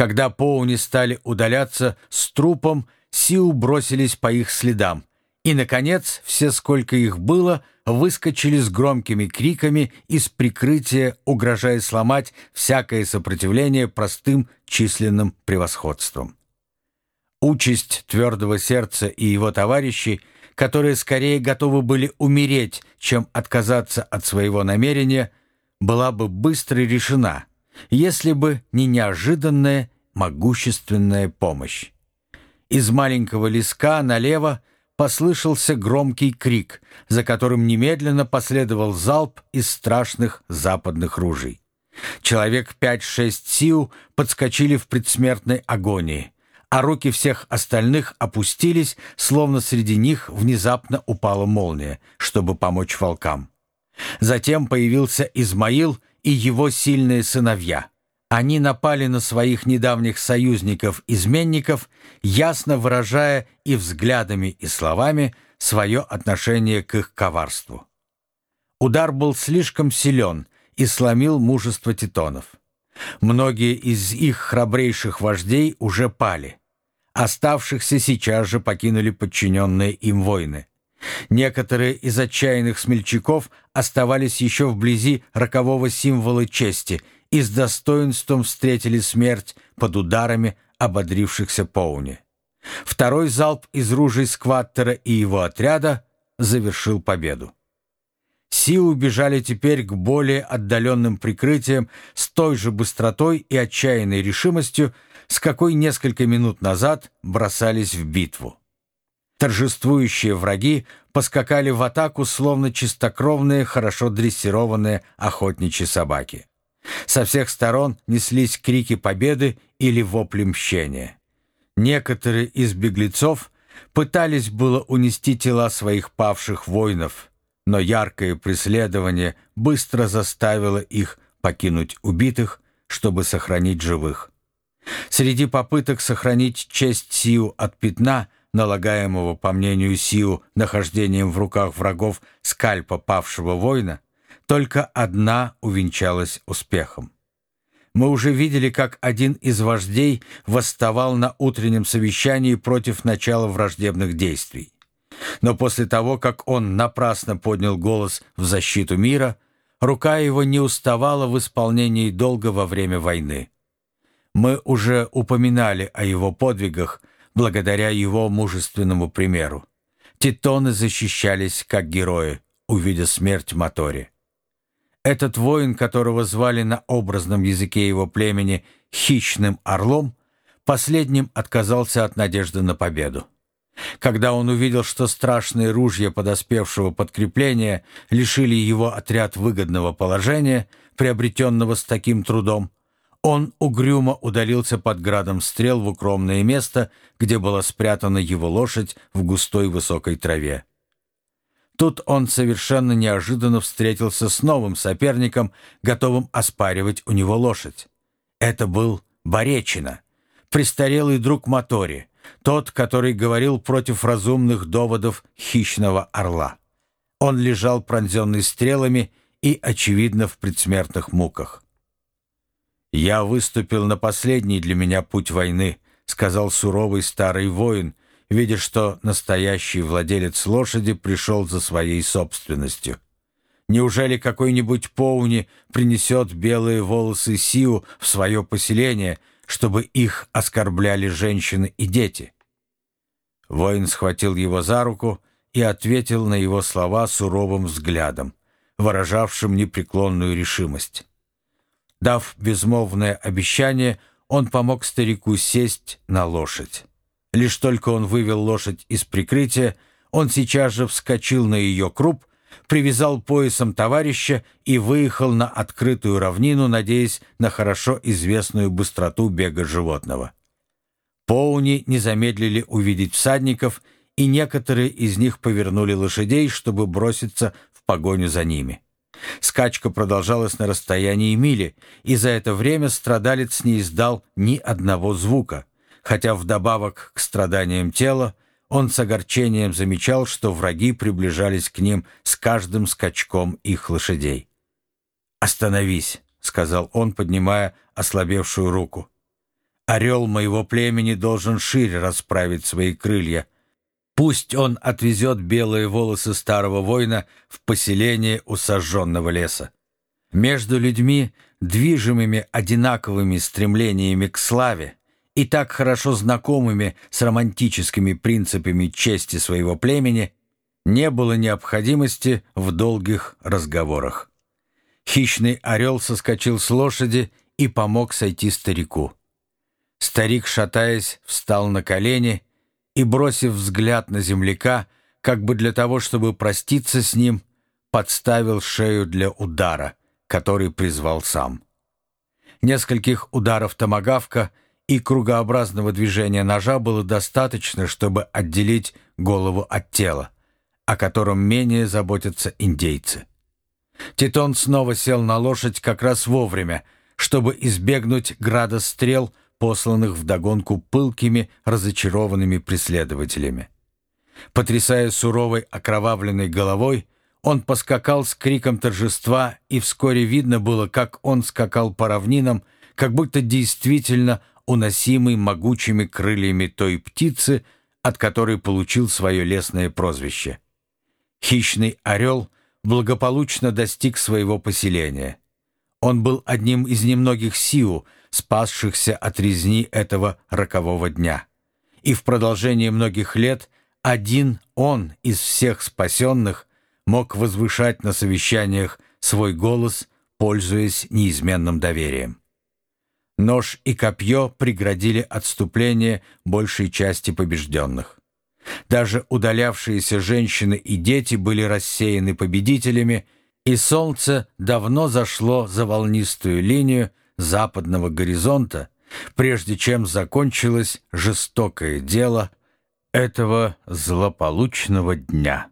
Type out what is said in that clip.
Когда поуни стали удаляться с трупом, Сиу бросились по их следам. И, наконец, все, сколько их было, выскочили с громкими криками из прикрытия, угрожая сломать всякое сопротивление простым численным превосходством. Участь твердого сердца и его товарищей, которые скорее готовы были умереть, чем отказаться от своего намерения, была бы быстро решена, если бы не неожиданная могущественная помощь. Из маленького леска налево послышался громкий крик, за которым немедленно последовал залп из страшных западных ружей. Человек пять-шесть сиу подскочили в предсмертной агонии, а руки всех остальных опустились, словно среди них внезапно упала молния, чтобы помочь волкам. Затем появился Измаил и его сильные сыновья. Они напали на своих недавних союзников-изменников, ясно выражая и взглядами, и словами свое отношение к их коварству. Удар был слишком силен и сломил мужество титонов. Многие из их храбрейших вождей уже пали. Оставшихся сейчас же покинули подчиненные им воины. Некоторые из отчаянных смельчаков оставались еще вблизи рокового символа чести – и с достоинством встретили смерть под ударами ободрившихся Поуни. Второй залп из ружей Скваттера и его отряда завершил победу. Си убежали теперь к более отдаленным прикрытиям с той же быстротой и отчаянной решимостью, с какой несколько минут назад бросались в битву. Торжествующие враги поскакали в атаку, словно чистокровные, хорошо дрессированные охотничьи собаки. Со всех сторон неслись крики победы или вопли мщения. Некоторые из беглецов пытались было унести тела своих павших воинов, но яркое преследование быстро заставило их покинуть убитых, чтобы сохранить живых. Среди попыток сохранить честь Сиу от пятна, налагаемого, по мнению Сиу, нахождением в руках врагов скальпа павшего воина, только одна увенчалась успехом. Мы уже видели, как один из вождей восставал на утреннем совещании против начала враждебных действий. Но после того, как он напрасно поднял голос в защиту мира, рука его не уставала в исполнении долга во время войны. Мы уже упоминали о его подвигах благодаря его мужественному примеру. Титоны защищались как герои, увидя смерть Моторе. Этот воин, которого звали на образном языке его племени «хищным орлом», последним отказался от надежды на победу. Когда он увидел, что страшные ружья подоспевшего подкрепления лишили его отряд выгодного положения, приобретенного с таким трудом, он угрюмо удалился под градом стрел в укромное место, где была спрятана его лошадь в густой высокой траве. Тут он совершенно неожиданно встретился с новым соперником, готовым оспаривать у него лошадь. Это был Боречина, престарелый друг Мотори, тот, который говорил против разумных доводов хищного орла. Он лежал пронзенный стрелами и, очевидно, в предсмертных муках. «Я выступил на последний для меня путь войны», — сказал суровый старый воин, видя, что настоящий владелец лошади пришел за своей собственностью. Неужели какой-нибудь поуни принесет белые волосы Сиу в свое поселение, чтобы их оскорбляли женщины и дети? Воин схватил его за руку и ответил на его слова суровым взглядом, выражавшим непреклонную решимость. Дав безмолвное обещание, он помог старику сесть на лошадь. Лишь только он вывел лошадь из прикрытия, он сейчас же вскочил на ее круп, привязал поясом товарища и выехал на открытую равнину, надеясь на хорошо известную быстроту бега животного. Поуни не замедлили увидеть всадников, и некоторые из них повернули лошадей, чтобы броситься в погоню за ними. Скачка продолжалась на расстоянии мили, и за это время страдалец не издал ни одного звука — хотя вдобавок к страданиям тела он с огорчением замечал, что враги приближались к ним с каждым скачком их лошадей. «Остановись», — сказал он, поднимая ослабевшую руку. Орел моего племени должен шире расправить свои крылья. Пусть он отвезет белые волосы старого воина в поселение у сожженного леса. Между людьми, движимыми одинаковыми стремлениями к славе и так хорошо знакомыми с романтическими принципами чести своего племени, не было необходимости в долгих разговорах. Хищный орел соскочил с лошади и помог сойти старику. Старик, шатаясь, встал на колени и, бросив взгляд на земляка, как бы для того, чтобы проститься с ним, подставил шею для удара, который призвал сам. Нескольких ударов томагавка и кругообразного движения ножа было достаточно, чтобы отделить голову от тела, о котором менее заботятся индейцы. Титон снова сел на лошадь как раз вовремя, чтобы избегнуть града стрел, посланных вдогонку пылкими, разочарованными преследователями. Потрясая суровой окровавленной головой, он поскакал с криком торжества, и вскоре видно было, как он скакал по равнинам, как будто действительно уносимый могучими крыльями той птицы, от которой получил свое лесное прозвище. Хищный орел благополучно достиг своего поселения. Он был одним из немногих сиу, спасшихся от резни этого рокового дня. И в продолжении многих лет один он из всех спасенных мог возвышать на совещаниях свой голос, пользуясь неизменным доверием. Нож и копье преградили отступление большей части побежденных. Даже удалявшиеся женщины и дети были рассеяны победителями, и солнце давно зашло за волнистую линию западного горизонта, прежде чем закончилось жестокое дело этого злополучного дня.